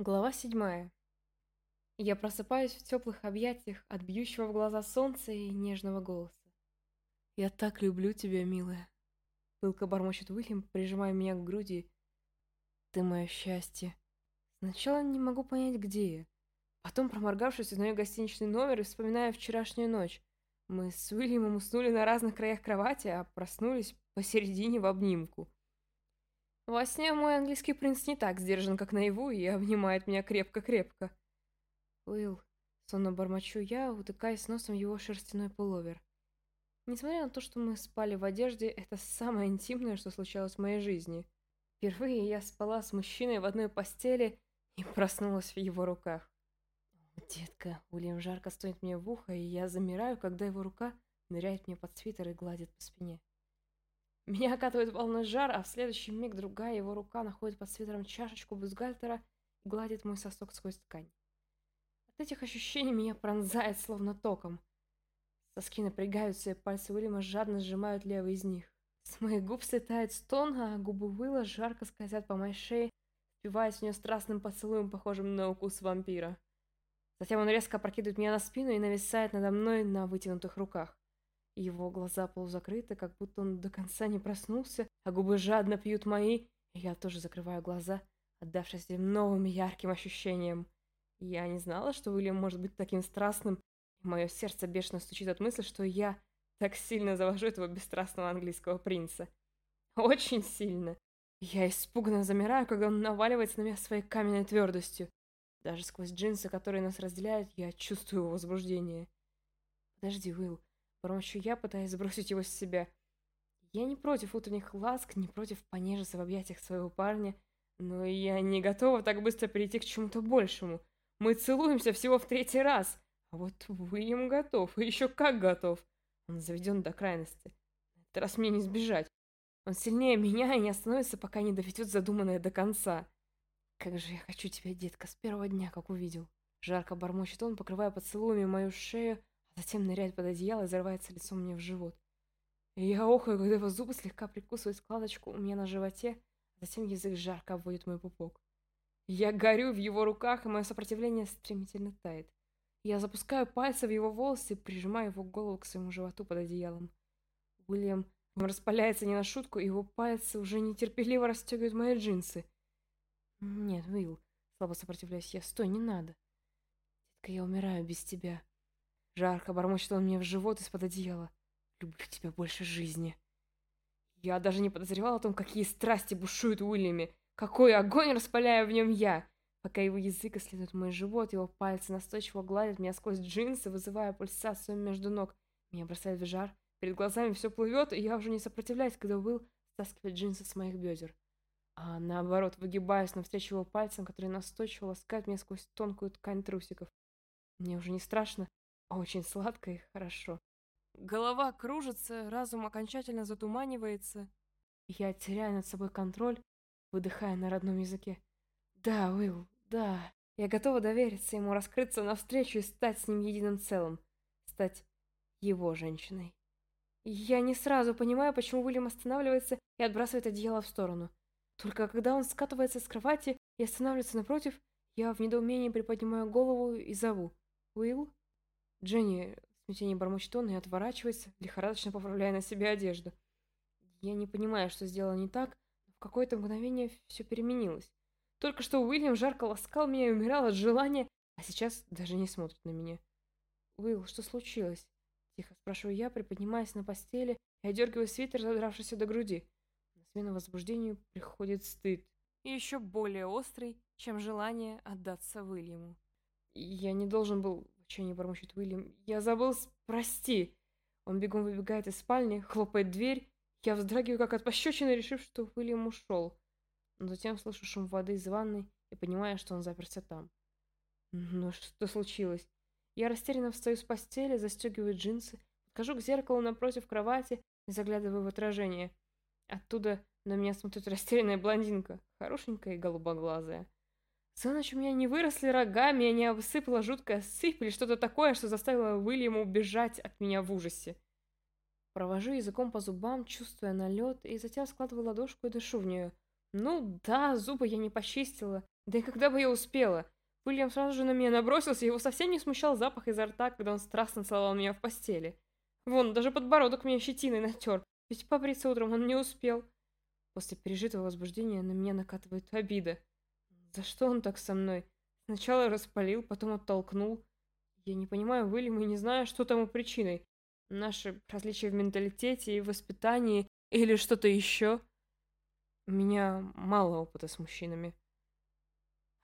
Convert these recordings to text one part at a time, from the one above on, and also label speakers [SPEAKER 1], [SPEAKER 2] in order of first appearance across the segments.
[SPEAKER 1] Глава седьмая. Я просыпаюсь в теплых объятиях от бьющего в глаза солнца и нежного голоса. «Я так люблю тебя, милая!» Пылко бормочет Уильям, прижимая меня к груди. «Ты мое счастье!» Сначала не могу понять, где я. Потом, проморгавшись, узнаю гостиничный номер и вспоминаю вчерашнюю ночь. Мы с Уильямом уснули на разных краях кровати, а проснулись посередине в обнимку. Во сне мой английский принц не так сдержан, как наяву, и обнимает меня крепко-крепко. Уилл, сонно бормочу я, утыкаясь носом его шерстяной пуловер. Несмотря на то, что мы спали в одежде, это самое интимное, что случалось в моей жизни. Впервые я спала с мужчиной в одной постели и проснулась в его руках. Детка, Уильям жарко стоит мне в ухо, и я замираю, когда его рука ныряет мне под свитер и гладит по спине. Меня окатывает волной жар, а в следующий миг другая его рука находит под свитером чашечку бюстгальтера и гладит мой сосок сквозь ткань. От этих ощущений меня пронзает словно током. Соски напрягаются, и пальцы Уильяма жадно сжимают левый из них. С моих губ слетает стон, а губы Уилла жарко скользят по моей шее, впиваясь в нее страстным поцелуем, похожим на укус вампира. Затем он резко опрокидывает меня на спину и нависает надо мной на вытянутых руках. Его глаза полузакрыты, как будто он до конца не проснулся, а губы жадно пьют мои, я тоже закрываю глаза, отдавшись этим новым ярким ощущениям. Я не знала, что Уильям может быть таким страстным, мое сердце бешено стучит от мысли, что я так сильно завожу этого бесстрастного английского принца. Очень сильно. Я испуганно замираю, когда он наваливается на меня своей каменной твердостью. Даже сквозь джинсы, которые нас разделяют, я чувствую его возбуждение. Подожди, Уилл, Бормочу я, пытаясь сбросить его с себя. Я не против утренних ласк, не против понежиться в объятиях своего парня, но я не готова так быстро перейти к чему-то большему. Мы целуемся всего в третий раз, а вот Уильям готов, и еще как готов. Он заведен до крайности. На этот раз мне не сбежать. Он сильнее меня и не остановится, пока не доведет задуманное до конца. Как же я хочу тебя, детка, с первого дня, как увидел. Жарко бормочет он, покрывая поцелуями мою шею, Затем ныряет под одеяло и зарывается лицом мне в живот. И я охаю, когда его зубы слегка прикусывают складочку у меня на животе, а затем язык жарко обводит мой пупок. Я горю в его руках, и мое сопротивление стремительно тает. Я запускаю пальцы в его волосы и прижимаю его голову к своему животу под одеялом. Уильям распаляется не на шутку, и его пальцы уже нетерпеливо расстегивают мои джинсы. «Нет, Уилл», — слабо сопротивляюсь я, — «стой, не надо». «Детка, я умираю без тебя». Жарко бормочет он мне в живот из-под одеяла. Люблю тебя больше жизни. Я даже не подозревала о том, какие страсти бушуют в Уильяме. Какой огонь распаляю в нем я. Пока его язык исследует мой живот, его пальцы настойчиво гладят меня сквозь джинсы, вызывая пульсацию между ног. Меня бросает в жар. Перед глазами все плывет, и я уже не сопротивляюсь, когда Уилл стаскивает джинсы с моих бедер. А наоборот, выгибаюсь навстречу его пальцам, которые настойчиво ласкают меня сквозь тонкую ткань трусиков. Мне уже не страшно, очень сладко и хорошо. Голова кружится, разум окончательно затуманивается. Я теряю над собой контроль, выдыхая на родном языке. Да, Уилл, да. Я готова довериться ему, раскрыться навстречу и стать с ним единым целым. Стать его женщиной. Я не сразу понимаю, почему Уильям останавливается и отбрасывает одеяло в сторону. Только когда он скатывается с кровати и останавливается напротив, я в недоумении приподнимаю голову и зову. «Уилл?» Дженни в смятении бормочет он и отворачивается, лихорадочно поправляя на себе одежду. Я не понимаю, что сделала не так, но в какое-то мгновение все переменилось. Только что Уильям жарко ласкал меня и умирал от желания, а сейчас даже не смотрит на меня. «Уилл, что случилось?» Тихо спрашиваю я, приподнимаясь на постели и одергиваю свитер, задравшийся до груди. На смену возбуждению приходит стыд. И еще более острый, чем желание отдаться Уильяму. Я не должен был отчаянии бормочет Уильям. «Я забыл, прости!» Он бегом выбегает из спальни, хлопает дверь. Я вздрагиваю, как от пощечины, решив, что Уильям ушел. Но затем слышу шум воды из ванной и понимаю, что он заперся там. Ну, что случилось? Я растерянно встаю с постели, застегиваю джинсы, подхожу к зеркалу напротив кровати и заглядываю в отражение. Оттуда на меня смотрит растерянная блондинка, хорошенькая и голубоглазая. За ночь у меня не выросли рога, меня не обсыпала жуткая сыпь или что-то такое, что заставило Уильяма убежать от меня в ужасе. Провожу языком по зубам, чувствуя налет, и затем складываю ладошку и дышу в нее. Ну да, зубы я не почистила, Да и когда бы я успела? Уильям сразу же на меня набросился, его совсем не смущал запах изо рта, когда он страстно целовал меня в постели. Вон, даже подбородок меня щетиной натер, ведь побриться утром он не успел. После пережитого возбуждения на меня накатывает обида. За что он так со мной? Сначала распалил, потом оттолкнул. Я не понимаю Уильяма и не знаю, что тому причиной. Наши различия в менталитете и воспитании или что-то еще. У меня мало опыта с мужчинами.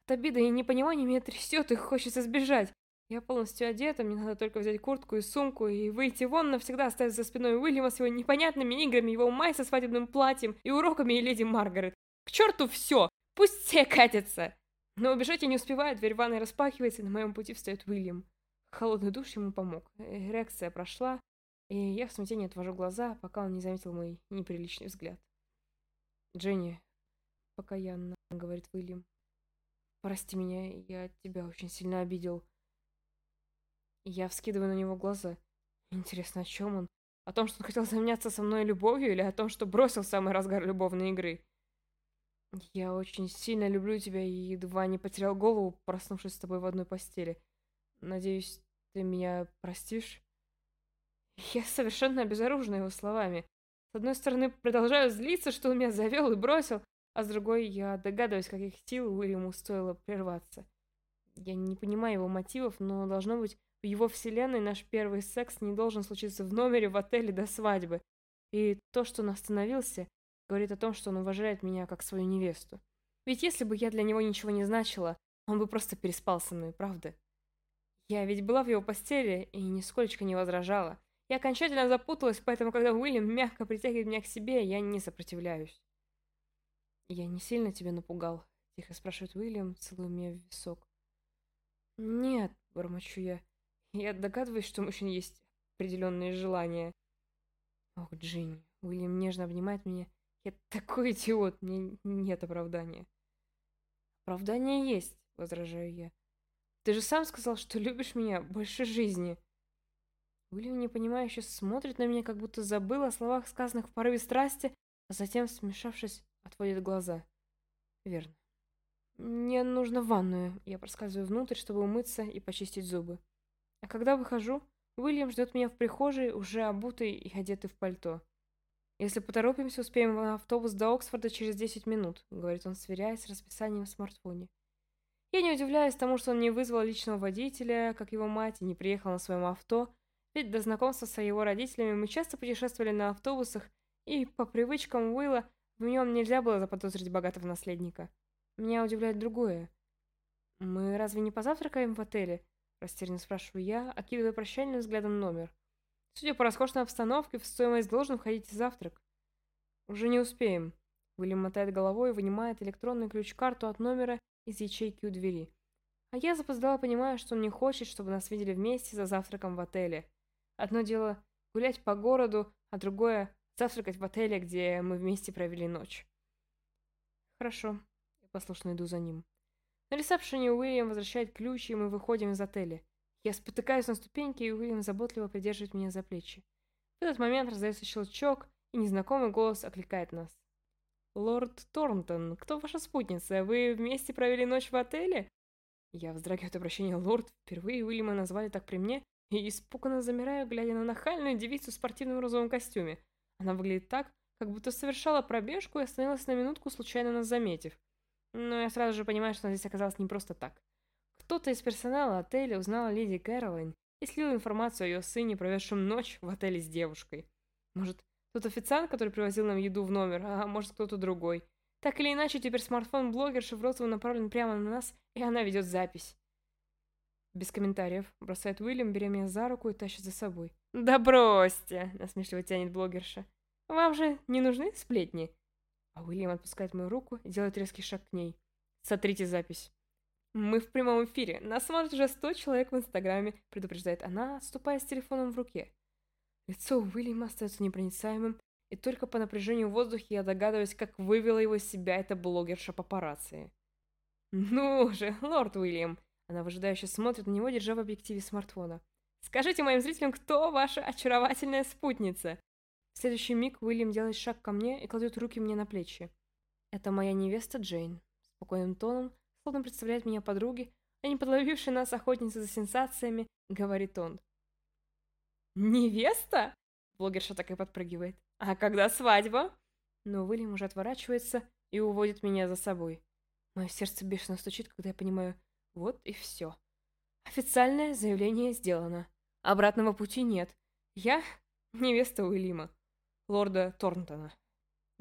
[SPEAKER 1] От обиды и непонимания меня трясет и хочется сбежать. Я полностью одета, мне надо только взять куртку и сумку и выйти вон, навсегда оставив за спиной Уильяма с его непонятными играми, его май со свадебным платьем и уроками и леди Маргарет. К черту все! Пусть все катятся! Но убежать я не успеваю, дверь ванной распахивается, и на моем пути встает Уильям. Холодный душ ему помог. Эрекция прошла, и я в смятении отвожу глаза, пока он не заметил мой неприличный взгляд. «Дженни», — покаянно говорит Уильям, — «прости меня, я тебя очень сильно обидел». Я вскидываю на него глаза. Интересно, о чем он? О том, что он хотел заняться со мной любовью, или о том, что бросил самый разгар любовной игры? Я очень сильно люблю тебя и едва не потерял голову, проснувшись с тобой в одной постели. Надеюсь, ты меня простишь? Я совершенно обезоружена его словами. С одной стороны, продолжаю злиться, что он меня завел и бросил, а с другой, я догадываюсь, каких сил Уильяму стоило прерваться. Я не понимаю его мотивов, но, должно быть, в его вселенной наш первый секс не должен случиться в номере в отеле до свадьбы. И то, что он остановился, говорит о том, что он уважает меня как свою невесту. Ведь если бы я для него ничего не значила, он бы просто переспал со мной, правда? Я ведь была в его постели и нисколько не возражала. Я окончательно запуталась, поэтому, когда Уильям мягко притягивает меня к себе, я не сопротивляюсь. «Я не сильно тебя напугал?» — тихо спрашивает Уильям, целуя меня в висок. «Нет», — бормочу я. «Я догадываюсь, что у мужчин есть определенные желания». «Ох, Джинни!» — Уильям нежно обнимает меня. «Я такой идиот, мне нет оправдания». «Оправдание есть», — возражаю я. «Ты же сам сказал, что любишь меня больше жизни». Уильям непонимающе смотрит на меня, как будто забыл о словах, сказанных в порыве страсти, а затем, смешавшись, отводит глаза. Верно. Мне нужно ванную. Я проскальзываю внутрь, чтобы умыться и почистить зубы. А когда выхожу, Уильям ждет меня в прихожей, уже обутый и одетый в пальто. «Если поторопимся, успеем в автобус до Оксфорда через 10 минут», — говорит он, сверяясь с расписанием в смартфоне. Я не удивляюсь тому, что он не вызвал личного водителя, как его мать, и не приехал на своем авто, ведь до знакомства с его родителями мы часто путешествовали на автобусах, и по привычкам Уилла в нем нельзя было заподозрить богатого наследника. Меня удивляет другое. «Мы разве не позавтракаем в отеле?» – растерянно спрашиваю я, окидывая прощальным взглядом номер. Судя по роскошной обстановке, в стоимость должен входить завтрак. «Уже не успеем». Уильям мотает головой и вынимает электронный ключ-карту от номера из ячейки у двери. А я запоздала, понимая, что он не хочет, чтобы нас видели вместе за завтраком в отеле. Одно дело гулять по городу, а другое завтракать в отеле, где мы вместе провели ночь. Хорошо, я послушно иду за ним. На ресепшене Уильям возвращает ключ, и мы выходим из отеля. Я спотыкаюсь на ступеньке, и Уильям заботливо придерживает меня за плечи. В этот момент раздается щелчок, и незнакомый голос окликает нас. «Лорд Торнтон, кто ваша спутница? Вы вместе провели ночь в отеле?» Я вздрагиваю от обращения «Лорд». Впервые Уильяма назвали так при мне, и испуганно замираю, глядя на нахальную девицу в спортивном розовом костюме. Она выглядит так, как будто совершала пробежку и остановилась на минутку, случайно нас заметив. Но я сразу же понимаю, что она здесь оказалась не просто так. Кто-то из персонала отеля узнал леди Кэролайн и слил информацию о ее сыне, проведшем ночь в отеле с девушкой. Может, тот официант, который привозил нам еду в номер, а может кто-то другой. Так или иначе, теперь смартфон блогерши в розовом направлен прямо на нас, и она ведет запись. Без комментариев. Бросает Уильям, беря меня за руку и тащит за собой. «Да бросьте!» — насмешливо тянет блогерша. «Вам же не нужны сплетни?» А Уильям отпускает мою руку и делает резкий шаг к ней. «Сотрите запись». «Мы в прямом эфире. Нас смотрит уже сто человек в Инстаграме», — предупреждает она, отступая с телефоном в руке. Лицо Уильяма остается непроницаемым, и только по напряжению в воздухе я догадываюсь, как вывела его из себя эта блогерша папарацци. «Ну же, лорд Уильям!» Она выжидающе смотрит на него, держа в объективе смартфона. «Скажите моим зрителям, кто ваша очаровательная спутница?» В следующий миг Уильям делает шаг ко мне и кладет руки мне на плечи. «Это моя невеста Джейн», — спокойным тоном, словно представляет меня подруги, а не подловившей нас охотницы за сенсациями, говорит он. «Невеста?» Блогерша так и подпрыгивает. «А когда свадьба?» Но Уильям уже отворачивается и уводит меня за собой. Мое сердце бешено стучит, когда я понимаю, вот и все. Официальное заявление сделано. Обратного пути нет. Я невеста Уильяма, лорда Торнтона.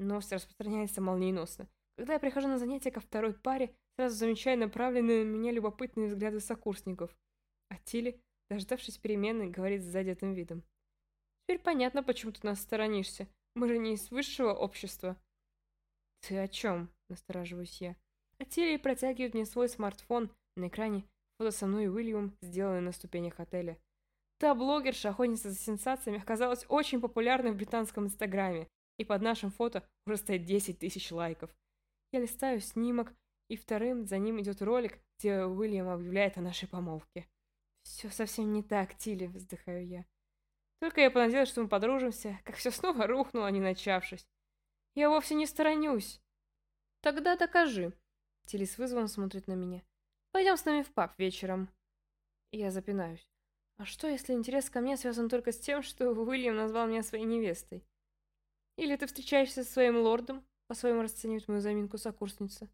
[SPEAKER 1] Новость распространяется молниеносно. Когда я прихожу на занятия ко второй паре, сразу замечаю направленные на меня любопытные взгляды сокурсников. А Тилли, дождавшись перемены, говорит с задетым видом. «Теперь понятно, почему ты нас сторонишься. Мы же не из высшего общества». «Ты о чем?» – настораживаюсь я. А Тилли протягивает мне свой смартфон. На экране фото со мной и Уильямом, сделанное на ступенях отеля. Та блогерша, охотница за сенсациями, оказалась очень популярной в британском инстаграме, и под нашим фото уже стоит 10 тысяч лайков. Я листаю снимок, и вторым за ним идет ролик, где Уильям объявляет о нашей помолвке. «Все совсем не так, Тилли», — вздыхаю я. Только я понадеялась, что мы подружимся, как все снова рухнуло, не начавшись. Я вовсе не сторонюсь. Тогда докажи. Тилли с вызовом смотрит на меня. Пойдем с нами в паб вечером. Я запинаюсь. А что, если интерес ко мне связан только с тем, что Уильям назвал меня своей невестой? Или ты встречаешься со своим лордом? По-своему расценивает мою заминку сокурсница.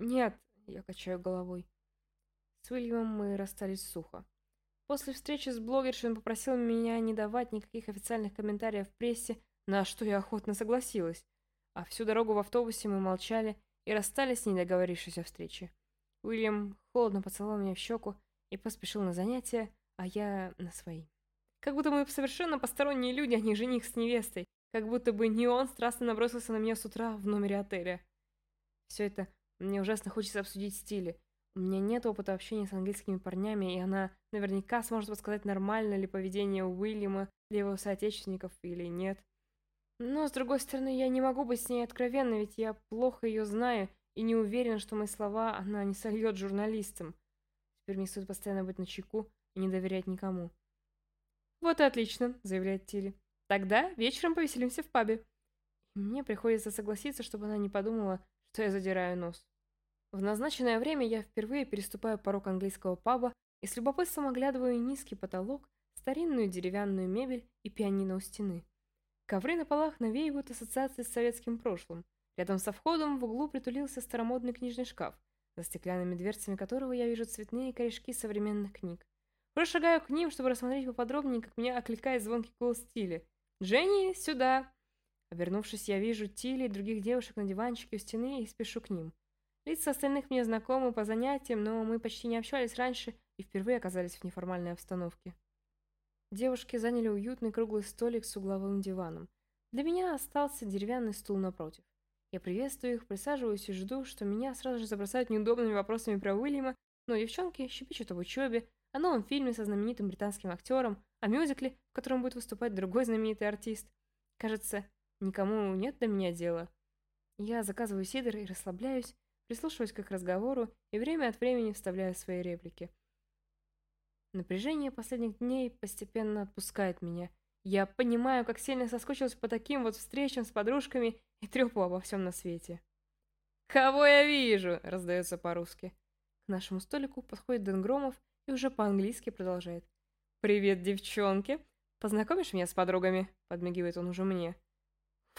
[SPEAKER 1] Нет, я качаю головой. С Уильямом мы расстались сухо. После встречи с блогершей он попросил меня не давать никаких официальных комментариев в прессе, на что я охотно согласилась. А всю дорогу в автобусе мы молчали и расстались, не договорившись о встрече. Уильям холодно поцеловал меня в щеку и поспешил на занятия, а я на свои. Как будто мы совершенно посторонние люди, а не жених с невестой. Как будто бы не он страстно набросился на меня с утра в номере отеля. Все это мне ужасно хочется обсудить стили. У меня нет опыта общения с английскими парнями, и она наверняка сможет подсказать, нормально ли поведение Уильяма для его соотечественников или нет. Но, с другой стороны, я не могу быть с ней откровенной, ведь я плохо ее знаю и не уверена, что мои слова она не сольет журналистам. Теперь мне стоит постоянно быть на чеку и не доверять никому. «Вот и отлично», — заявляет Тилли. «Тогда вечером повеселимся в пабе». И мне приходится согласиться, чтобы она не подумала, что я задираю нос. В назначенное время я впервые переступаю порог английского паба и с любопытством оглядываю низкий потолок, старинную деревянную мебель и пианино у стены. Ковры на полах навеивают ассоциации с советским прошлым. Рядом со входом в углу притулился старомодный книжный шкаф, за стеклянными дверцами которого я вижу цветные корешки современных книг. Уже шагаю к ним, чтобы рассмотреть поподробнее, как меня окликает звонкий голос Тили. «Дженни, сюда!» Обернувшись, я вижу Тили и других девушек на диванчике у стены и спешу к ним. Лица остальных мне знакомы по занятиям, но мы почти не общались раньше и впервые оказались в неформальной обстановке. Девушки заняли уютный круглый столик с угловым диваном. Для меня остался деревянный стул напротив. Я приветствую их, присаживаюсь и жду, что меня сразу же забросают неудобными вопросами про Уильяма, но девчонки щепечут об учебе, о новом фильме со знаменитым британским актером, о мюзикле, в котором будет выступать другой знаменитый артист. Кажется, никому нет до меня дела. Я заказываю сидр и расслабляюсь, прислушиваюсь к их разговору и время от времени вставляю свои реплики. Напряжение последних дней постепенно отпускает меня. Я понимаю, как сильно соскучилась по таким вот встречам с подружками и трепу обо всем на свете. «Кого я вижу?» — раздается по-русски. К нашему столику подходит Дэн Громов и уже по-английски продолжает. «Привет, девчонки! Познакомишь меня с подругами?» — подмигивает он уже мне.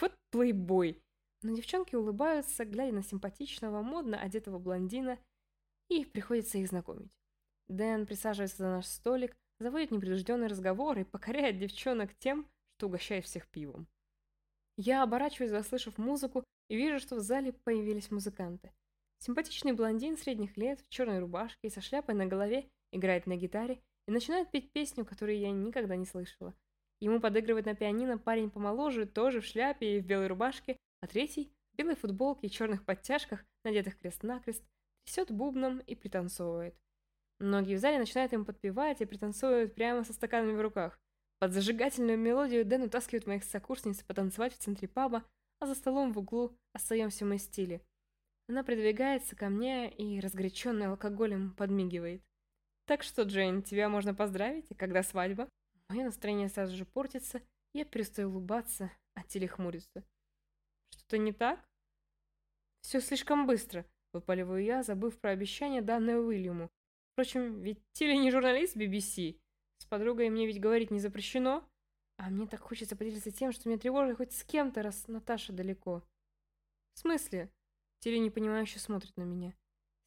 [SPEAKER 1] «Вот плейбой!» Но девчонки улыбаются, глядя на симпатичного, модно одетого блондина, и приходится их знакомить. Дэн присаживается за наш столик, заводит непринужденный разговор и покоряет девчонок тем, что угощает всех пивом. Я оборачиваюсь, заслышав музыку, и вижу, что в зале появились музыканты. Симпатичный блондин средних лет в черной рубашке и со шляпой на голове играет на гитаре и начинает петь песню, которую я никогда не слышала. Ему подыгрывает на пианино парень помоложе, тоже в шляпе и в белой рубашке, а третий, в белой футболке и черных подтяжках, надетых крест-накрест, трясет бубном и пританцовывает. Многие в зале начинают им подпевать и пританцовывают прямо со стаканами в руках. Под зажигательную мелодию Дэн утаскивает моих сокурсниц потанцевать в центре паба, а за столом в углу остаемся мы стиле. Она придвигается ко мне и, разгоряченная алкоголем, подмигивает. «Так что, Джейн, тебя можно поздравить, и когда свадьба?» Мое настроение сразу же портится, я перестаю улыбаться, а теле хмурится. «Что-то не так?» «Все слишком быстро. Выпаливаю я, забыв про обещание, данное Уильяму. Впрочем, ведь Тилли не журналист BBC. С подругой мне ведь говорить не запрещено. А мне так хочется поделиться тем, что меня тревожит хоть с кем-то, раз Наташа далеко. В смысле? Тилли непонимающе смотрит на меня.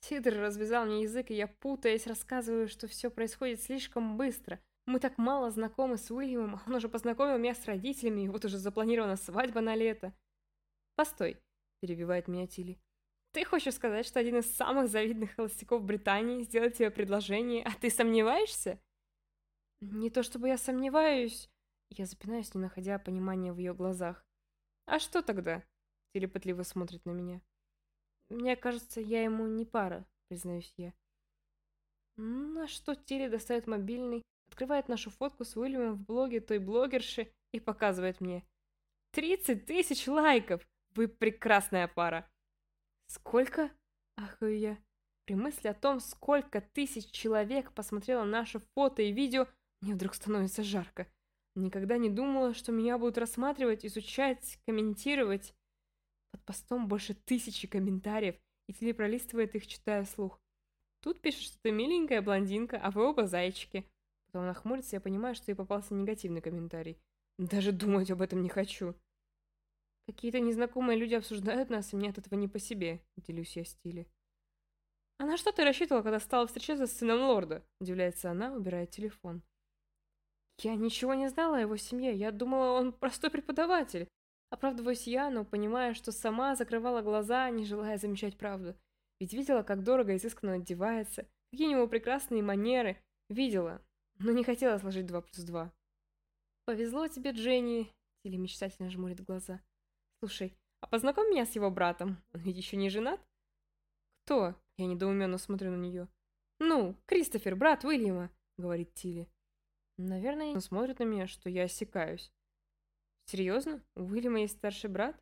[SPEAKER 1] Сидор развязал мне язык, и я, путаясь, рассказываю, что все происходит слишком быстро. Мы так мало знакомы с Уильямом, он уже познакомил меня с родителями, и вот уже запланирована свадьба на лето. «Постой», — перебивает меня Тилли. «Ты хочешь сказать, что один из самых завидных холостяков Британии сделал тебе предложение, а ты сомневаешься?» «Не то чтобы я сомневаюсь...» Я запинаюсь, не находя понимания в ее глазах. «А что тогда?» Тилли пытливо смотрит на меня. Мне кажется, я ему не пара, признаюсь я. На что Тилли достает мобильный, открывает нашу фотку с Уильямом в блоге той блогерши и показывает мне. «Тридцать тысяч лайков! Вы прекрасная пара!» «Сколько?» – ахаю я. При мысли о том, сколько тысяч человек посмотрело наше фото и видео, мне вдруг становится жарко. Никогда не думала, что меня будут рассматривать, изучать, комментировать. Под постом больше тысячи комментариев, и Тили пролистывает их, читая слух. Тут пишет, что ты миленькая блондинка, а вы оба зайчики. Потом нахмурится, я понимаю, что ей попался негативный комментарий. Даже думать об этом не хочу. Какие-то незнакомые люди обсуждают нас, и мне от этого не по себе, делюсь я стиле. «А на что ты рассчитывала, когда стала встречаться с сыном лорда?» – удивляется она, убирая телефон. «Я ничего не знала о его семье, я думала, он простой преподаватель. Оправдываюсь я, но понимая, что сама закрывала глаза, не желая замечать правду. Ведь видела, как дорого и изысканно одевается, какие у него прекрасные манеры. Видела, но не хотела сложить два плюс два. «Повезло тебе, Дженни», — Тилли мечтательно жмурит глаза. «Слушай, а познакомь меня с его братом, он ведь еще не женат?» «Кто?» — я недоуменно смотрю на нее. «Ну, Кристофер, брат Уильяма», — говорит Тилли. Наверное, он смотрит на меня, что я осекаюсь. «Серьезно? У Уильяма есть старший брат?»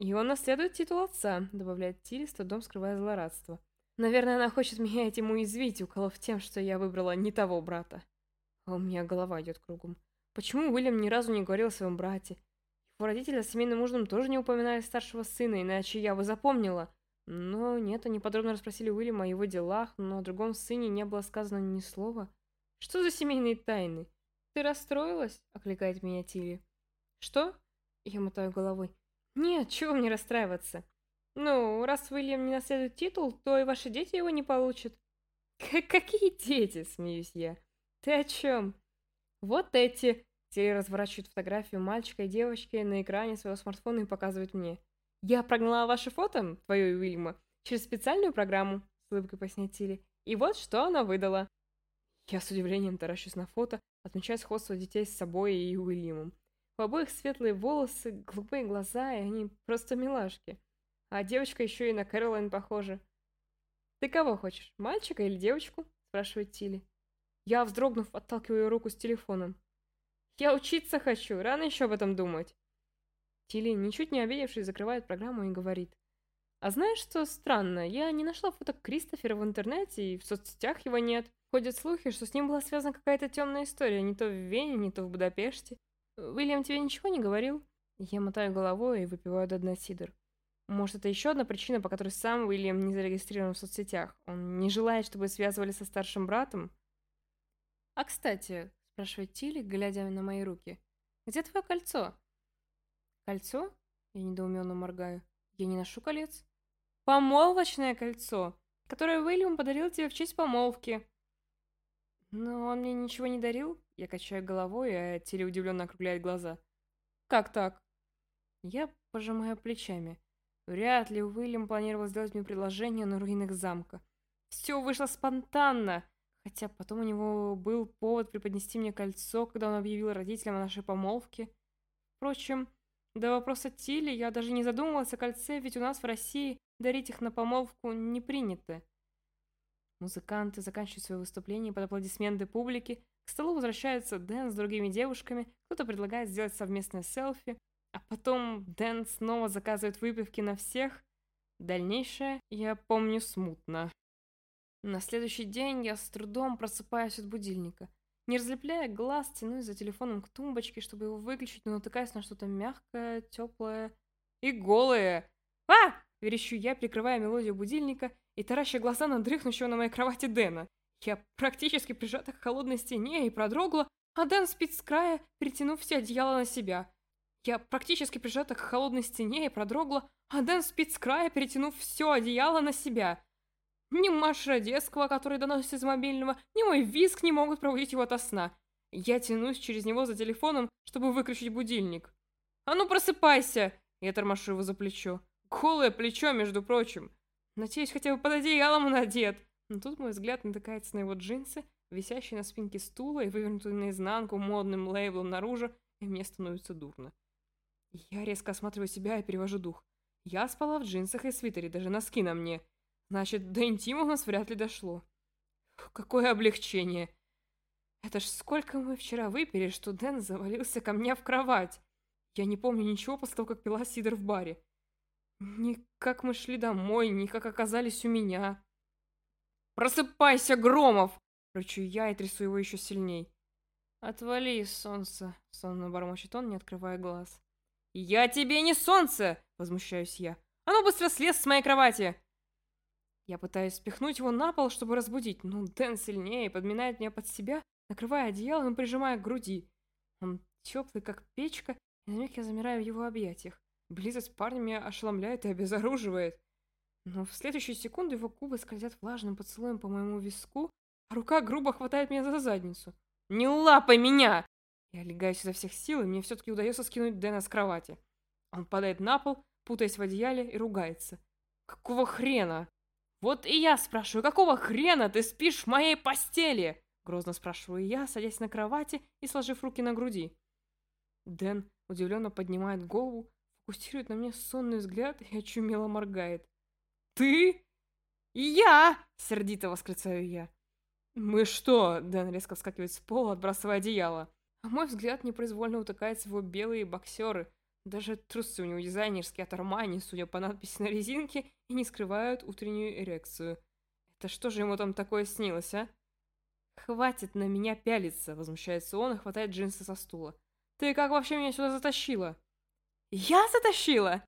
[SPEAKER 1] «И он наследует титул отца», — добавляет Тилли, с трудом скрывая злорадство. «Наверное, она хочет меня этим уязвить, уколов тем, что я выбрала не того брата». А у меня голова идет кругом. Почему Уильям ни разу не говорил о своем брате? Родители о семейным ужином тоже не упоминали старшего сына, иначе я бы запомнила. Но нет, они подробно расспросили Уильяма о его делах, но о другом сыне не было сказано ни слова. «Что за семейные тайны?» «Ты расстроилась?» — окликает меня Тилли. «Что?» Я мотаю головой. «Нет, чего мне расстраиваться? Ну, раз Уильям не наследует титул, то и ваши дети его не получат». «Какие дети?» — смеюсь я. «Ты о чем?» «Вот эти!» Терри разворачивает фотографию мальчика и девочки на экране своего смартфона и показывает мне. «Я прогнала ваши фото, твое и Уильяма, через специальную программу», — с улыбкой поясняет Тилли. «И вот что она выдала». Я с удивлением таращусь на фото, отмечая сходство детей с собой и Уильямом. У обоих светлые волосы, голубые глаза, и они просто милашки. А девочка еще и на Кэролайн похожа. «Ты кого хочешь, мальчика или девочку?» – спрашивает Тилли. Я, вздрогнув, отталкиваю руку с телефоном. «Я учиться хочу, рано еще об этом думать!» Тилли, ничуть не обидевшись, закрывает программу и говорит. «А знаешь, что странно? Я не нашла фото Кристофера в интернете, и в соцсетях его нет. Ходят слухи, что с ним была связана какая-то темная история, не то в Вене, не то в Будапеште. Уильям тебе ничего не говорил?» Я мотаю головой и выпиваю до дна сидр. Может, это еще одна причина, по которой сам Уильям не зарегистрирован в соцсетях. Он не желает, чтобы связывали со старшим братом? «А кстати», — спрашивает Тилли, глядя на мои руки, — «где твое кольцо?» «Кольцо?» — я недоуменно моргаю. «Я не ношу колец». «Помолвочное кольцо, которое Уильям подарил тебе в честь помолвки». «Но он мне ничего не дарил?» Я качаю головой, а Тилли удивленно округляет глаза. «Как так?» Я пожимаю плечами. Вряд ли Уильям планировал сделать мне предложение на руинах замка. Все вышло спонтанно, хотя потом у него был повод преподнести мне кольцо, когда он объявил родителям о нашей помолвке. Впрочем, до вопроса Тилли я даже не задумывалась о кольце, ведь у нас в России дарить их на помолвку не принято. Музыканты заканчивают свое выступление под аплодисменты публики. К столу возвращается Дэн с другими девушками. Кто-то предлагает сделать совместное селфи. А потом Дэн снова заказывает выпивки на всех. Дальнейшее я помню смутно. На следующий день я с трудом просыпаюсь от будильника. Не разлепляя глаз, тянусь за телефоном к тумбочке, чтобы его выключить, но натыкаюсь на что-то мягкое, теплое и голое. «А!» верещу я, прикрывая мелодию будильника и тараща глаза на дрыхнущего на моей кровати Дэна. Я практически прижата к холодной стене и продрогла, а Дэн спит с края, перетянув все одеяло на себя. Я практически прижата к холодной стене и продрогла, а Дэн спит с края, перетянув все одеяло на себя. Ни марш Родецкого, который доносится из мобильного, ни мой виск не могут проводить его от сна. Я тянусь через него за телефоном, чтобы выключить будильник. «А ну просыпайся!» Я тормошу его за плечо. Голое плечо, между прочим. Надеюсь, хотя бы под одеялом он одет. Но тут мой взгляд натыкается на его джинсы, висящие на спинке стула и вывернутые наизнанку модным лейблом наружу, и мне становится дурно. Я резко осматриваю себя и перевожу дух. Я спала в джинсах и свитере, даже носки на мне. Значит, до интима у нас вряд ли дошло. Какое облегчение. Это ж сколько мы вчера выпили, что Дэн завалился ко мне в кровать. Я не помню ничего после того, как пила сидр в баре. Ни как мы шли домой, ни как оказались у меня. «Просыпайся, Громов!» Рычу я и трясу его еще сильней. «Отвали, солнце!» — сонно бормочет он, не открывая глаз. «Я тебе не солнце!» — возмущаюсь я. «А ну быстро слез с моей кровати!» Я пытаюсь спихнуть его на пол, чтобы разбудить, но Дэн сильнее подминает меня под себя, накрывая одеялом и прижимая к груди. Он теплый, как печка, и на миг я замираю в его объятиях. Близость парня меня ошеломляет и обезоруживает. Но в следующую секунду его губы скользят влажным поцелуем по моему виску, а рука грубо хватает меня за задницу. «Не лапай меня!» Я легаюсь изо всех сил, и мне все-таки удается скинуть Дэна с кровати. Он падает на пол, путаясь в одеяле, и ругается. «Какого хрена?» «Вот и я спрашиваю, какого хрена ты спишь в моей постели?» Грозно спрашиваю я, садясь на кровати и сложив руки на груди. Дэн удивленно поднимает голову, фокусирует на мне сонный взгляд и очумело моргает. «Ты?» «Я!» — сердито восклицаю я. «Мы что?» — Дэн резко вскакивает с пола, отбрасывая одеяло. А мой взгляд непроизвольно утыкается в его белые боксеры. Даже трусы у него дизайнерские от Армани, судя по надписи на резинке, и не скрывают утреннюю эрекцию. Это что же ему там такое снилось, а? «Хватит на меня пялиться!» — возмущается он и хватает джинсы со стула. «Ты как вообще меня сюда затащила?» «Я затащила?»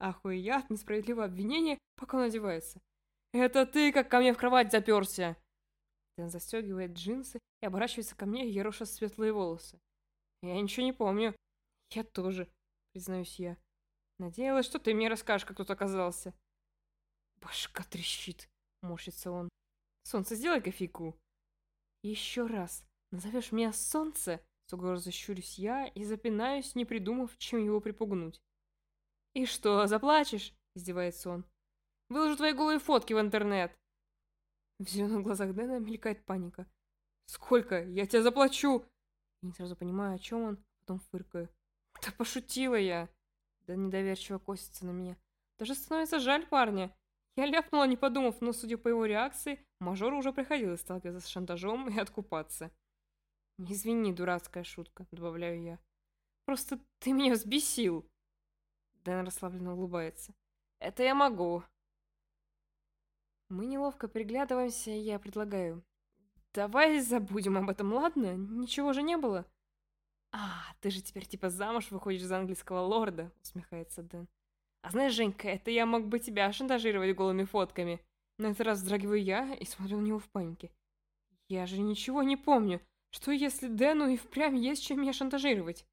[SPEAKER 1] Ахуя от несправедливого обвинения, пока он одевается. «Это ты как ко мне в кровать заперся!» Дэн застегивает джинсы и оборачивается ко мне, ероша светлые волосы. «Я ничего не помню». «Я тоже», — признаюсь я. «Надеялась, что ты мне расскажешь, как тут оказался». «Башка трещит», — морщится он. «Солнце, сделай кофейку». «Еще раз назовешь меня солнце?» С угрозой щурюсь я и запинаюсь, не придумав, чем его припугнуть. «И что, заплачешь?» — издевается он. «Выложу твои голые фотки в интернет!» В зеленых глазах Дэна мелькает паника. «Сколько? Я тебе заплачу!» Я не сразу понимаю, о чем он, потом фыркаю. «Да пошутила я!» Дэн недоверчиво косится на меня. Даже становится жаль парня. Я ляпнула, не подумав, но, судя по его реакции, мажору уже приходилось сталкиваться с шантажом и откупаться. «Извини, дурацкая шутка», — добавляю я. «Просто ты меня взбесил!» Дэн расслабленно улыбается. «Это я могу!» Мы неловко приглядываемся, и я предлагаю. «Давай забудем об этом, ладно? Ничего же не было?» «А, ты же теперь типа замуж выходишь за английского лорда», — усмехается Дэн. «А знаешь, Женька, это я мог бы тебя шантажировать голыми фотками». На этот раз вздрагиваю я и смотрю на него в панике. «Я же ничего не помню. Что если Дэну и впрямь есть чем меня шантажировать?»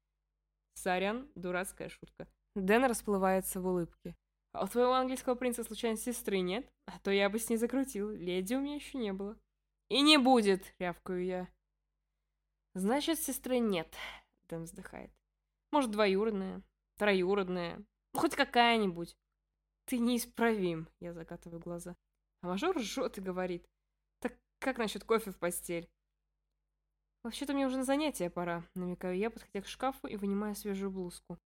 [SPEAKER 1] Сорян, дурацкая шутка. Дэн расплывается в улыбке. «А у твоего английского принца случайно сестры нет? А то я бы с ней закрутил. Леди у меня еще не было». «И не будет!» — рявкаю я. «Значит, сестры нет», — Дэн вздыхает. «Может, двоюродная, троюродная, хоть какая-нибудь». «Ты неисправим», — я закатываю глаза. А мажор ржет и говорит. «Так как насчет кофе в постель?» «Вообще-то мне уже на занятия пора», — намекаю я, подходя к шкафу и вынимая свежую блузку.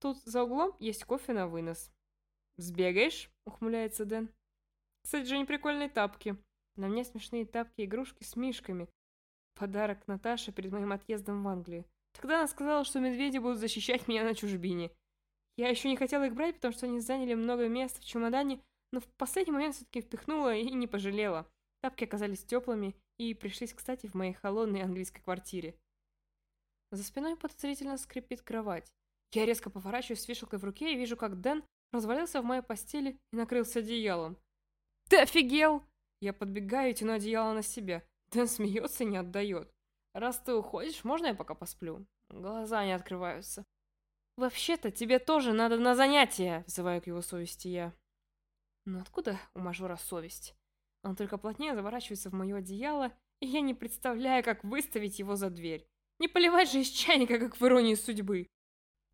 [SPEAKER 1] «Тут за углом есть кофе на вынос». «Сбегаешь?» — ухмыляется Дэн. «Кстати, Жень, прикольные тапки. На мне смешные тапки-игрушки с мишками. Подарок Наташе перед моим отъездом в Англию. Тогда она сказала, что медведи будут защищать меня на чужбине. Я еще не хотела их брать, потому что они заняли много места в чемодане, но в последний момент все-таки впихнула и не пожалела. Тапки оказались теплыми и пришлись, кстати, в моей холодной английской квартире. За спиной подозрительно скрипит кровать. Я резко поворачиваюсь с вешалкой в руке и вижу, как Дэн развалился в моей постели и накрылся одеялом. «Ты офигел?» Я подбегаю и тяну одеяло на себя. Дэн смеется и не отдает. «Раз ты уходишь, можно я пока посплю?» Глаза не открываются. «Вообще-то тебе тоже надо на занятия!» Взываю к его совести я. Но откуда у мажора совесть? Он только плотнее заворачивается в мое одеяло, и я не представляю, как выставить его за дверь. Не поливать же из чайника, как в иронии судьбы.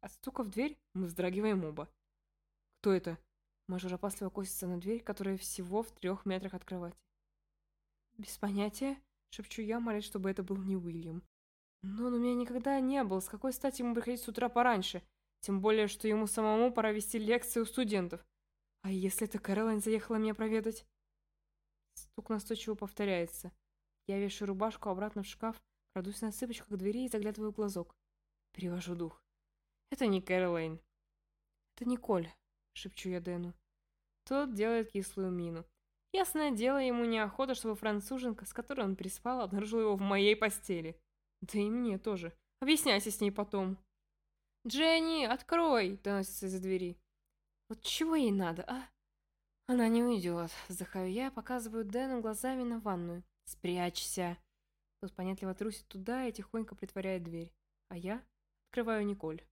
[SPEAKER 1] От стука в дверь мы вздрагиваем оба. «Кто это?» Мажор опасливо косится на дверь, которая всего в трех метрах от кровати. «Без понятия», — шепчу я, молясь, чтобы это был не Уильям. Но он у меня никогда не был, с какой стати ему приходить с утра пораньше? Тем более, что ему самому пора вести лекции у студентов. А если это Кэролайн заехала меня проведать? Стук настойчиво повторяется. Я вешаю рубашку обратно в шкаф, крадусь на цыпочках к двери и заглядываю в глазок. Перевожу дух. Это не Кэролайн. Это Николь, шепчу я Дэну. Тот делает кислую мину. Ясное дело, ему неохота, чтобы француженка, с которой он приспал, обнаружила его в моей постели. Да и мне тоже. Объясняйся с ней потом. «Дженни, открой!» — доносится из-за двери. Вот чего ей надо, а? Она не уйдет. Вздыхаю я, показываю Дэну глазами на ванную. Спрячься. Тот понятливо трусит туда и тихонько притворяет дверь. А я открываю Николь.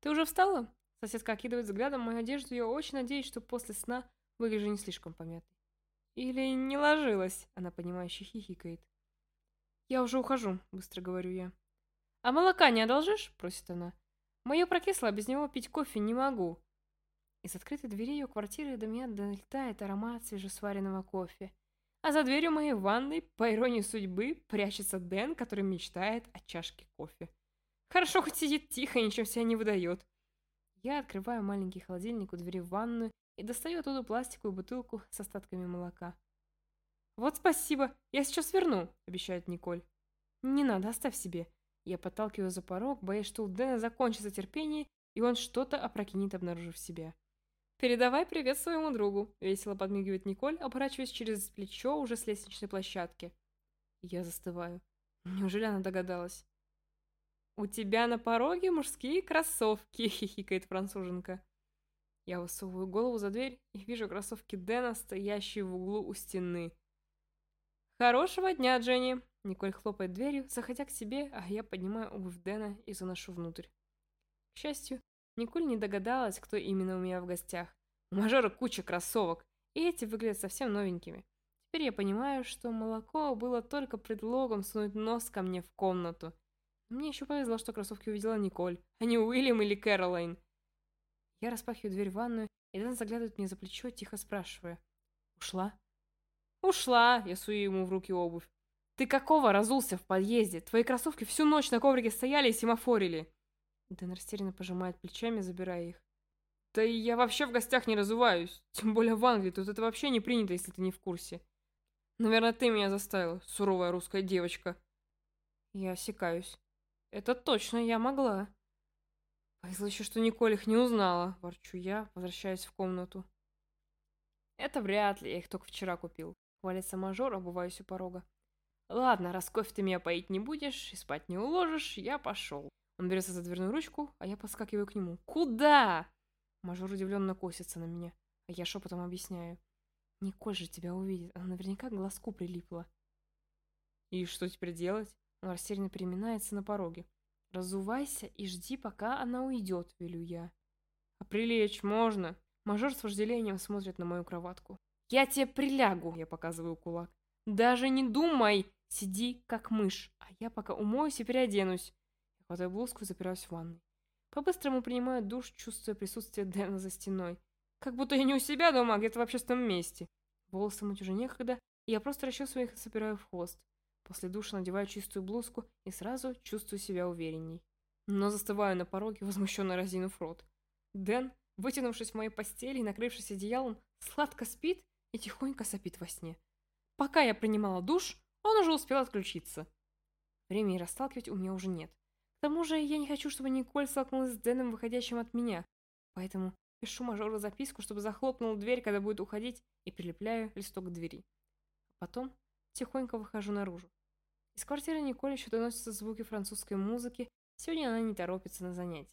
[SPEAKER 1] Ты уже встала? Соседка окидывает взглядом мою одежду, я очень надеюсь, что после сна выгляжу не слишком помятой. Или не ложилась, она понимающе хихикает. «Я уже ухожу», — быстро говорю я. «А молока не одолжишь?» — просит она. «Мое прокисло, без него пить кофе не могу». Из открытой двери ее квартиры до меня долетает аромат свежесваренного кофе. А за дверью моей ванной, по иронии судьбы, прячется Дэн, который мечтает о чашке кофе. Хорошо хоть сидит тихо и ничем себя не выдает. Я открываю маленький холодильник у двери в ванную и достаю оттуда пластиковую бутылку с остатками молока. «Вот спасибо, я сейчас верну», — обещает Николь. «Не надо, оставь себе». Я подталкиваю за порог, боясь, что у Дэна закончится терпение, и он что-то опрокинет, обнаружив себя. «Передавай привет своему другу», — весело подмигивает Николь, оборачиваясь через плечо уже с лестничной площадки. Я застываю. Неужели она догадалась? «У тебя на пороге мужские кроссовки», — хихикает француженка. Я высовываю голову за дверь и вижу кроссовки Дэна, стоящие в углу у стены. «Хорошего дня, Дженни!» Николь хлопает дверью, заходя к себе, а я поднимаю обувь Дэна и заношу внутрь. К счастью, Николь не догадалась, кто именно у меня в гостях. У мажора куча кроссовок, и эти выглядят совсем новенькими. Теперь я понимаю, что молоко было только предлогом сунуть нос ко мне в комнату. Мне еще повезло, что кроссовки увидела Николь, а не Уильям или Кэролайн. Я распахиваю дверь в ванную, и Дэн заглядывает мне за плечо, тихо спрашивая. «Ушла?» «Ушла!» — я сую ему в руки обувь. «Ты какого разулся в подъезде? Твои кроссовки всю ночь на коврике стояли и семафорили!» Дэн растерянно пожимает плечами, забирая их. «Да я вообще в гостях не разуваюсь. Тем более в Англии. Тут это вообще не принято, если ты не в курсе. Наверное, ты меня заставила, суровая русская девочка». Я осекаюсь. «Это точно я могла». Повезло еще, что Николь их не узнала, ворчу я, возвращаясь в комнату. Это вряд ли, я их только вчера купил. Хвалится мажор, обуваюсь у порога. Ладно, раз кофе ты меня поить не будешь и спать не уложишь, я пошел. Он берется за дверную ручку, а я подскакиваю к нему. Куда? Мажор удивленно косится на меня, а я шепотом объясняю. Николь же тебя увидит, она наверняка к глазку прилипла. И что теперь делать? Он растерянно переминается на пороге. Разувайся и жди, пока она уйдет, велю я. А прилечь можно? Мажор с вожделением смотрит на мою кроватку. «Я тебе прилягу!» – я показываю кулак. «Даже не думай! Сиди, как мышь, а я пока умоюсь и переоденусь!» Я хватаю блузку и запираюсь в ванной. По-быстрому принимаю душ, чувствуя присутствие Дэна за стеной. Как будто я не у себя дома, а где-то в общественном месте. Волосы мыть уже некогда, и я просто расчесываю их и собираю в хвост. После душа надеваю чистую блузку и сразу чувствую себя уверенней. Но застываю на пороге, возмущенно разинув рот. Дэн вытянувшись в моей постели и накрывшись одеялом, сладко спит и тихонько сопит во сне. Пока я принимала душ, он уже успел отключиться. Времени расталкивать у меня уже нет. К тому же я не хочу, чтобы Николь столкнулась с Дэном, выходящим от меня. Поэтому пишу мажору записку, чтобы захлопнул дверь, когда будет уходить, и прилепляю листок к двери. Потом тихонько выхожу наружу. Из квартиры Николь еще доносятся звуки французской музыки, сегодня она не торопится на занятия.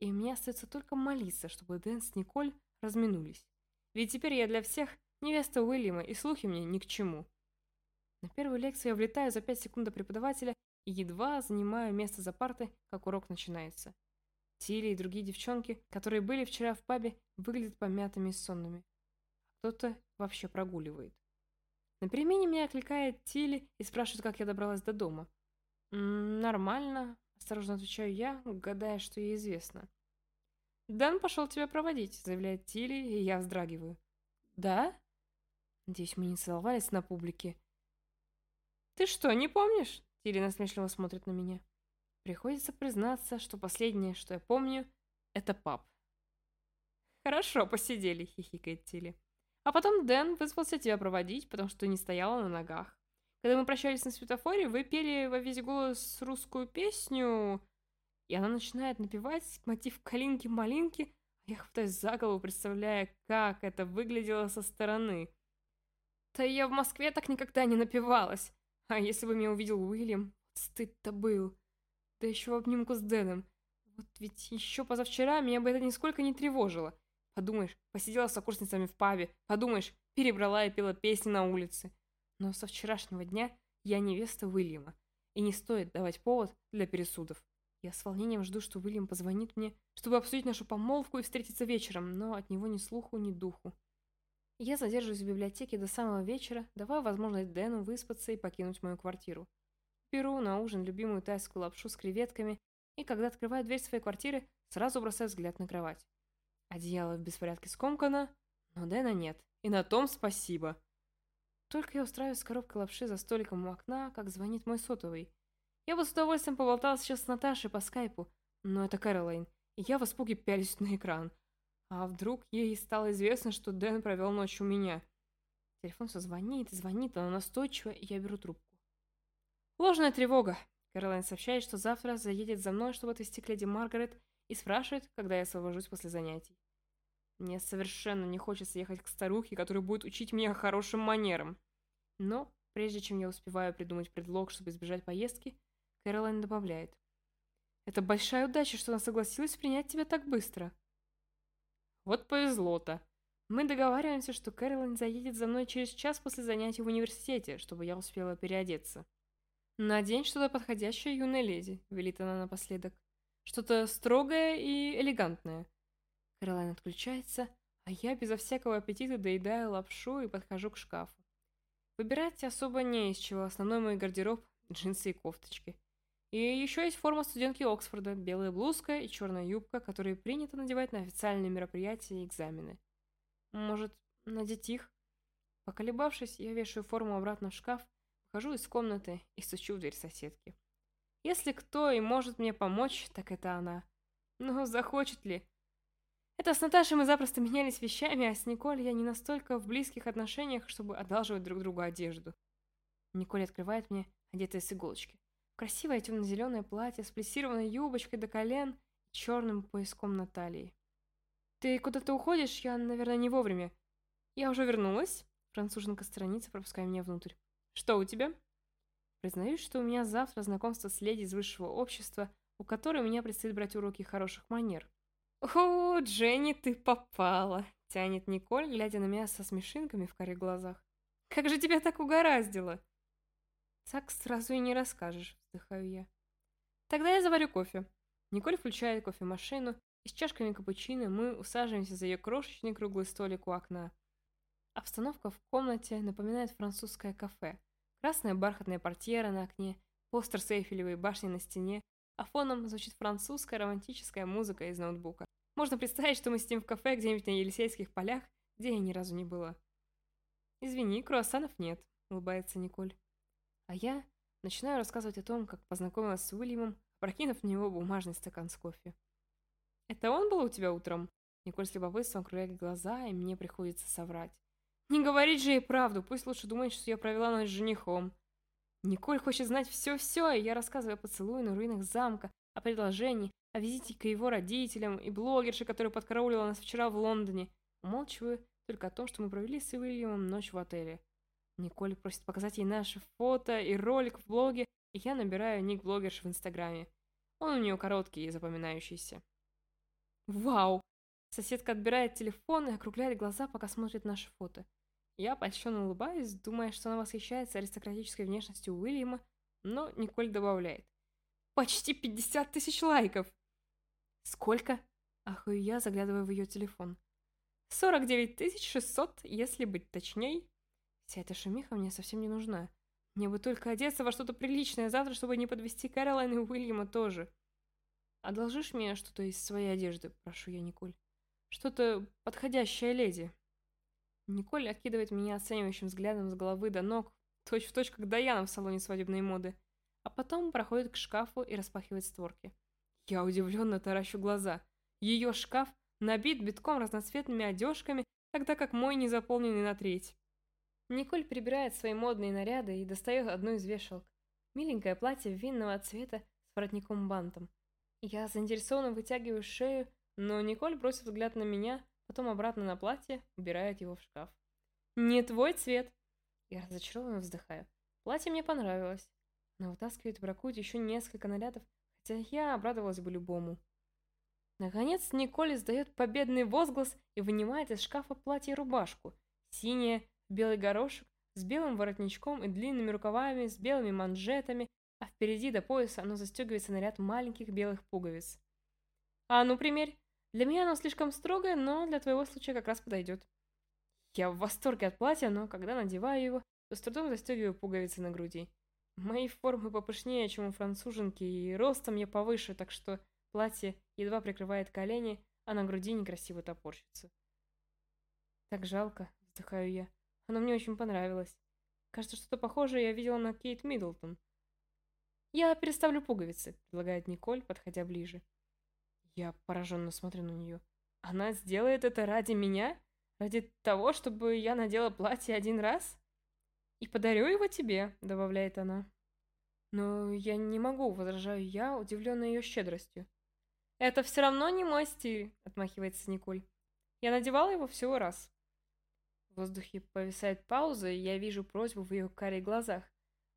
[SPEAKER 1] И мне остается только молиться, чтобы Дэн с Николь разминулись. Ведь теперь я для всех невеста Уильяма, и слухи мне ни к чему. На первую лекцию я влетаю за пять секунд до преподавателя и едва занимаю место за партой, как урок начинается. Тилли и другие девчонки, которые были вчера в пабе, выглядят помятыми и сонными. Кто-то вообще прогуливает. На перемене меня окликает Тилли и спрашивает, как я добралась до дома. «М -м, «Нормально», — осторожно отвечаю я, гадая, что ей известно. «Дан пошел тебя проводить», — заявляет Тилли, и я вздрагиваю. «Да?» Надеюсь, мы не целовались на публике. «Ты что, не помнишь?» Тилли насмешливо смотрит на меня. Приходится признаться, что последнее, что я помню, это пап. «Хорошо, посидели», — хихикает Тилли. А потом Дэн вызвался тебя проводить, потому что не стояла на ногах. Когда мы прощались на светофоре, вы пели во весь голос русскую песню, и она начинает напевать мотив «Калинки-малинки», а я хватаюсь за голову, представляя, как это выглядело со стороны. Да я в Москве так никогда не напивалась. А если бы меня увидел Уильям, стыд-то был. Да еще в обнимку с Дэном. Вот ведь еще позавчера меня бы это нисколько не тревожило. Подумаешь, посидела с сокурсницами в пабе. Подумаешь, перебрала и пела песни на улице. Но со вчерашнего дня я невеста Уильяма. И не стоит давать повод для пересудов. Я с волнением жду, что Уильям позвонит мне, чтобы обсудить нашу помолвку и встретиться вечером, но от него ни слуху, ни духу. Я задерживаюсь в библиотеке до самого вечера, давая возможность Дэну выспаться и покинуть мою квартиру. Беру на ужин любимую тайскую лапшу с креветками, и когда открываю дверь своей квартиры, сразу бросаю взгляд на кровать. Одеяло в беспорядке скомкано, но Дэна нет, и на том спасибо. Только я устраиваюсь с коробкой лапши за столиком у окна, как звонит мой сотовый. Я бы с удовольствием поболтала сейчас с Наташей по скайпу, но это Кэролайн, и я в испуге пялюсь на экран. А вдруг ей стало известно, что Дэн провел ночь у меня? Телефон все звонит и звонит, она настойчива, и я беру трубку. Ложная тревога. Кэролайн сообщает, что завтра заедет за мной, чтобы отвезти к леди Маргарет, и спрашивает, когда я освобожусь после занятий. Мне совершенно не хочется ехать к старухе, которая будет учить меня хорошим манерам. Но, прежде чем я успеваю придумать предлог, чтобы избежать поездки, Кэролайн добавляет. «Это большая удача, что она согласилась принять тебя так быстро». «Вот повезло-то. Мы договариваемся, что Кэролайн заедет за мной через час после занятий в университете, чтобы я успела переодеться». «Надень что-то подходящее юной леди», — велит она напоследок. Что-то строгое и элегантное. Кэролайн отключается, а я безо всякого аппетита доедаю лапшу и подхожу к шкафу. Выбирать особо не из чего, основной мой гардероб – джинсы и кофточки. И еще есть форма студентки Оксфорда, белая блузка и черная юбка, которые принято надевать на официальные мероприятия и экзамены. Может, надеть их? Поколебавшись, я вешаю форму обратно в шкаф, выхожу из комнаты и стучу в дверь соседки. Если кто и может мне помочь, так это она. Но захочет ли? Это с Наташей мы запросто менялись вещами, а с Николь я не настолько в близких отношениях, чтобы одалживать друг другу одежду. Николь открывает мне, одетая с иголочки. Красивое темно-зеленое платье с плессированной юбочкой до колен и черным пояском на талии. «Ты куда-то уходишь? Я, наверное, не вовремя». «Я уже вернулась?» Француженка страница, пропуская меня внутрь. «Что у тебя?» Признаюсь, что у меня завтра знакомство с леди из высшего общества, у которой мне предстоит брать уроки хороших манер. «О, Дженни, ты попала!» — тянет Николь, глядя на меня со смешинками в карих глазах. «Как же тебя так угораздило?» «Так сразу и не расскажешь», — вздыхаю я. «Тогда я заварю кофе». Николь включает кофемашину, и с чашками капучино мы усаживаемся за ее крошечный круглый столик у окна. Обстановка в комнате напоминает французское кафе. Красная бархатная портьера на окне, постер с Эйфелевой башней на стене, а фоном звучит французская романтическая музыка из ноутбука. Можно представить, что мы сидим в кафе где-нибудь на Елисейских полях, где я ни разу не была. «Извини, круассанов нет», — улыбается Николь. А я начинаю рассказывать о том, как познакомилась с Уильямом, прокинув на него бумажный стакан с кофе. «Это он был у тебя утром?» Николь с любопытством округляет глаза, и мне приходится соврать. Не говорить же ей правду, пусть лучше думает, что я провела ночь с женихом. Николь хочет знать все-все, и я рассказываю о поцелуе на руинах замка, о предложении, о визите к его родителям и блогерше, которая подкараулила нас вчера в Лондоне. Умолчиваю только о том, что мы провели с Уильямом ночь в отеле. Николь просит показать ей наши фото и ролик в блоге, и я набираю ник блогерши в инстаграме. Он у нее короткий и запоминающийся. Вау! Соседка отбирает телефон и округляет глаза, пока смотрит наши фото. Я польщенно улыбаюсь, думая, что она восхищается аристократической внешностью Уильяма, но Николь добавляет. «Почти 50 тысяч лайков!» «Сколько?» – ахаю я, заглядывая в ее телефон. 49 600, если быть точней. Вся эта шумиха мне совсем не нужна. Мне бы только одеться во что-то приличное завтра, чтобы не подвести Кэролайн и Уильяма тоже. Одолжишь мне что-то из своей одежды, прошу я Николь. Что-то подходящее леди. Николь окидывает меня оценивающим взглядом с головы до ног, точь-в-точь, точь, как Даяна в салоне свадебной моды, а потом проходит к шкафу и распахивает створки. Я удивленно таращу глаза. Ее шкаф набит битком разноцветными одежками, тогда как мой не заполненный на треть. Николь прибирает свои модные наряды и достает одну из вешалок. Миленькое платье винного цвета с воротником-бантом. Я заинтересованно вытягиваю шею, но Николь бросит взгляд на меня, потом обратно на платье, убирает его в шкаф. «Не твой цвет!» Я разочарованно вздыхаю. Платье мне понравилось. Она вытаскивает в бракует еще несколько нарядов, хотя я обрадовалась бы любому. Наконец Николь издает победный возглас и вынимает из шкафа платье и рубашку. Синее, белый горошек, с белым воротничком и длинными рукавами, с белыми манжетами, а впереди до пояса оно застегивается на ряд маленьких белых пуговиц. «А ну, примерь! Для меня оно слишком строгое, но для твоего случая как раз подойдет». Я в восторге от платья, но когда надеваю его, то с трудом застегиваю пуговицы на груди. Мои формы попышнее, чем у француженки, и ростом я повыше, так что Платье едва прикрывает колени, а на груди некрасиво топорщится. Так жалко, вздыхаю я. Оно мне очень понравилось. Кажется, что-то похожее я видела на Кейт Миддлтон. «Я переставлю пуговицы», — предлагает Николь, подходя ближе. Я пораженно смотрю на нее. «Она сделает это ради меня? Ради того, чтобы я надела платье один раз?» «И подарю его тебе», — добавляет она. «Но я не могу», — возражаю я, удивленная ее щедростью. «Это все равно не мой стиль», — отмахивается Николь. «Я надевала его всего раз». В воздухе повисает пауза, и я вижу просьбу в ее карих глазах.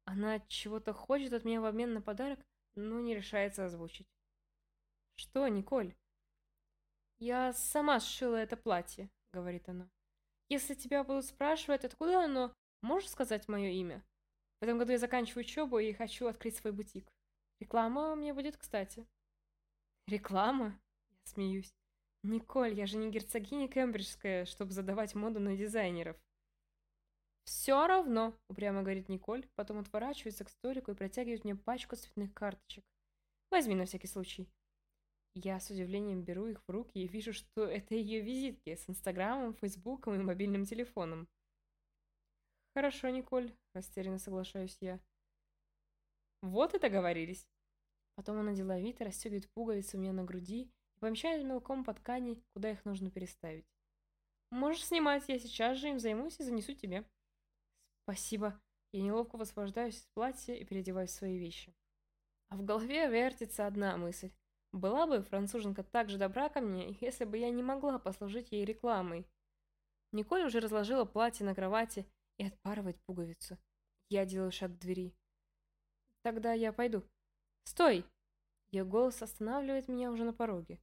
[SPEAKER 1] Она чего-то хочет от меня в обмен на подарок, но не решается озвучить. «Что, Николь?» «Я сама сшила это платье», — говорит она. «Если тебя будут спрашивать, откуда оно, можешь сказать мое имя? В этом году я заканчиваю учебу и хочу открыть свой бутик. Реклама мне будет кстати». Реклама? Я смеюсь. Николь, я же не герцогиня Кембриджская, чтобы задавать моду на дизайнеров. «Все равно», — упрямо говорит Николь, потом отворачивается к столику и протягивает мне пачку цветных карточек. «Возьми на всякий случай». Я с удивлением беру их в руки и вижу, что это ее визитки с Инстаграмом, Фейсбуком и мобильным телефоном. «Хорошо, Николь», — растерянно соглашаюсь я. «Вот и договорились». Потом она деловито расстегивает пуговицы у меня на груди и помещает мелком по ткани, куда их нужно переставить. «Можешь снимать, я сейчас же им займусь и занесу тебе». «Спасибо». Я неловко высвобождаюсь из платья и переодеваюсь в свои вещи. А в голове вертится одна мысль. Была бы француженка так же добра ко мне, если бы я не могла послужить ей рекламой. Николь уже разложила платье на кровати и отпарывает пуговицу. Я делаю шаг к двери. «Тогда я пойду», «Стой!» Ее голос останавливает меня уже на пороге.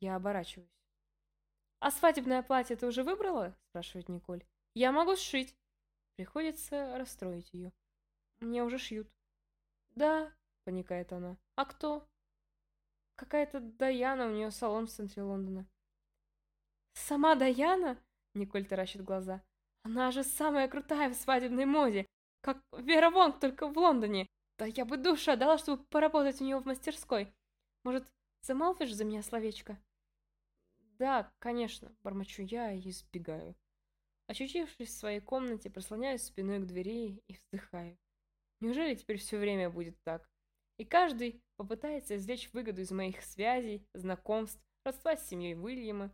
[SPEAKER 1] Я оборачиваюсь. «А свадебное платье ты уже выбрала?» спрашивает Николь. «Я могу сшить». Приходится расстроить ее. Мне уже шьют. «Да», — поникает она. «А кто?» «Какая-то Даяна, у нее салон в центре Лондона». «Сама Даяна?» — Николь таращит глаза. «Она же самая крутая в свадебной моде, как Вера Вонг, только в Лондоне. Да я бы душу отдала, чтобы поработать у него в мастерской. Может, замолвишь за меня словечко? Да, конечно, бормочу я и сбегаю. Очутившись в своей комнате, прослоняюсь спиной к двери и вздыхаю. Неужели теперь все время будет так? И каждый попытается извлечь выгоду из моих связей, знакомств, родства с семьей Уильяма.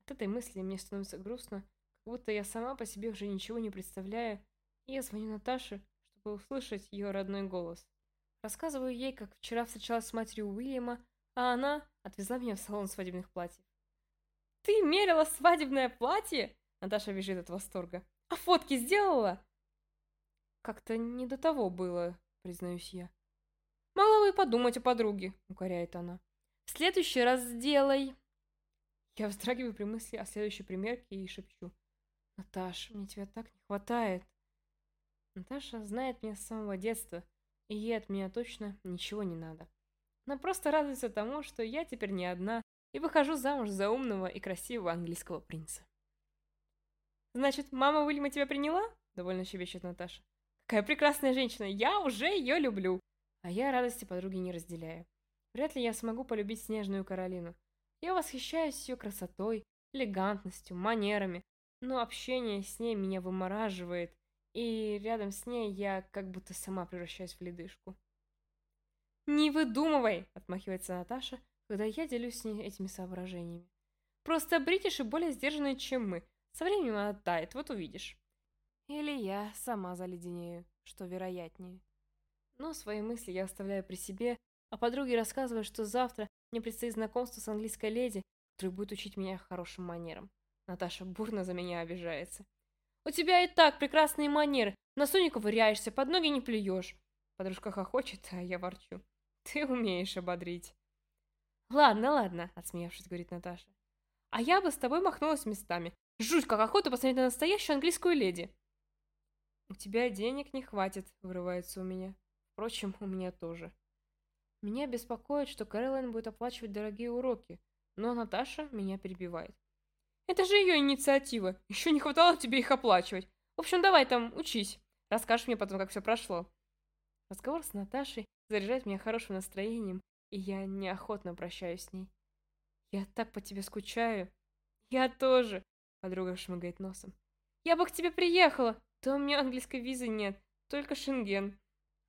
[SPEAKER 1] От этой мысли мне становится грустно, как будто я сама по себе уже ничего не представляю, и я звоню Наташе, чтобы услышать ее родной голос. Рассказываю ей, как вчера встречалась с матерью Уильяма, а она отвезла меня в салон свадебных платьев. «Ты мерила свадебное платье?» Наташа бежит от восторга. «А фотки сделала?» «Как-то не до того было», признаюсь я. «Могла бы подумать о подруге», укоряет она. «В следующий раз сделай». Я вздрагиваю при мысли о следующей примерке и шепчу. «Наташ, мне тебя так не хватает!» Наташа знает меня с самого детства, и ей от меня точно ничего не надо. Она просто радуется тому, что я теперь не одна, и выхожу замуж за умного и красивого английского принца. «Значит, мама Уильяма тебя приняла?» — довольно щебечет Наташа. «Какая прекрасная женщина! Я уже ее люблю!» А я радости подруги не разделяю. Вряд ли я смогу полюбить снежную Каролину. Я восхищаюсь ее красотой, элегантностью, манерами, но общение с ней меня вымораживает, и рядом с ней я как будто сама превращаюсь в ледышку. «Не выдумывай!» — отмахивается Наташа, когда я делюсь с ней этими соображениями. «Просто бритиши более сдержанные, чем мы. Со временем она тает, вот увидишь». Или я сама заледенею, что вероятнее. Но свои мысли я оставляю при себе, а подруге рассказываю, что завтра мне предстоит знакомство с английской леди, которая будет учить меня хорошим манерам. Наташа бурно за меня обижается. «У тебя и так прекрасные манеры, на носу не ковыряешься, под ноги не плюешь». Подружка хохочет, а я ворчу. «Ты умеешь ободрить». «Ладно, ладно», — отсмеявшись, говорит Наташа. «А я бы с тобой махнулась местами. Жуть, как охота посмотреть на настоящую английскую леди». «У тебя денег не хватит», — вырывается у меня. Впрочем, у меня тоже. Меня беспокоит, что Кэролайн будет оплачивать дорогие уроки, но Наташа меня перебивает. Это же ее инициатива. Еще не хватало тебе их оплачивать. В общем, давай там, учись. Расскажешь мне потом, как все прошло. Разговор с Наташей заряжает меня хорошим настроением, и я неохотно прощаюсь с ней. Я так по тебе скучаю. Я тоже, подруга шмыгает носом. Я бы к тебе приехала, то у меня английской визы нет, только шенген.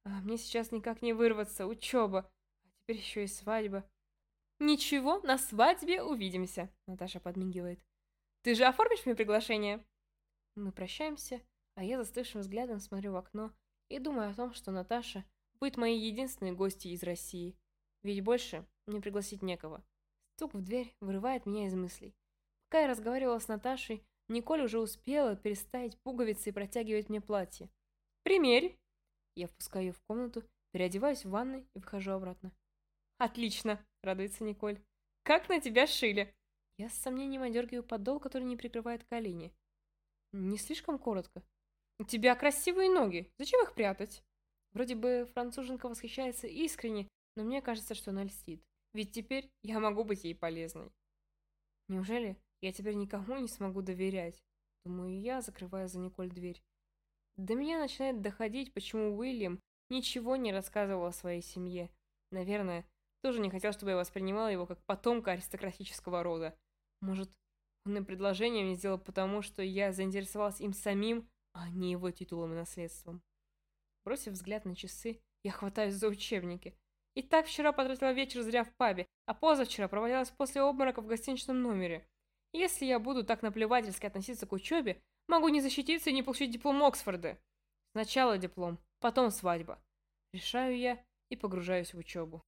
[SPEAKER 1] А мне сейчас никак не вырваться, учеба. А теперь еще и свадьба. Ничего, на свадьбе увидимся, Наташа подмигивает. Ты же оформишь мне приглашение? Мы прощаемся, а я застывшим взглядом смотрю в окно и думаю о том, что Наташа будет моей единственной гостьей из России. Ведь больше мне пригласить некого. Стук в дверь вырывает меня из мыслей. Пока я разговаривала с Наташей, Николь уже успела переставить пуговицы и протягивать мне платье. «Примерь!» Я впускаю ее в комнату, переодеваюсь в ванной и выхожу обратно. «Отлично!» — радуется Николь. «Как на тебя шили!» Я с сомнением одергиваю подол, который не прикрывает колени. Не слишком коротко. У тебя красивые ноги. Зачем их прятать? Вроде бы француженка восхищается искренне, но мне кажется, что она льстит. Ведь теперь я могу быть ей полезной. Неужели я теперь никому не смогу доверять? Думаю я, закрывая за Николь дверь. До меня начинает доходить, почему Уильям ничего не рассказывал о своей семье. Наверное, тоже не хотел, чтобы я воспринимала его как потомка аристократического рода. Может, он и предложение мне сделал потому, что я заинтересовалась им самим, а не его титулом и наследством. Бросив взгляд на часы, я хватаюсь за учебники. И так вчера потратила вечер зря в пабе, а позавчера провалялась после обморока в гостиничном номере. Если я буду так наплевательски относиться к учебе, могу не защититься и не получить диплом Оксфорда. Сначала диплом, потом свадьба. Решаю я и погружаюсь в учебу.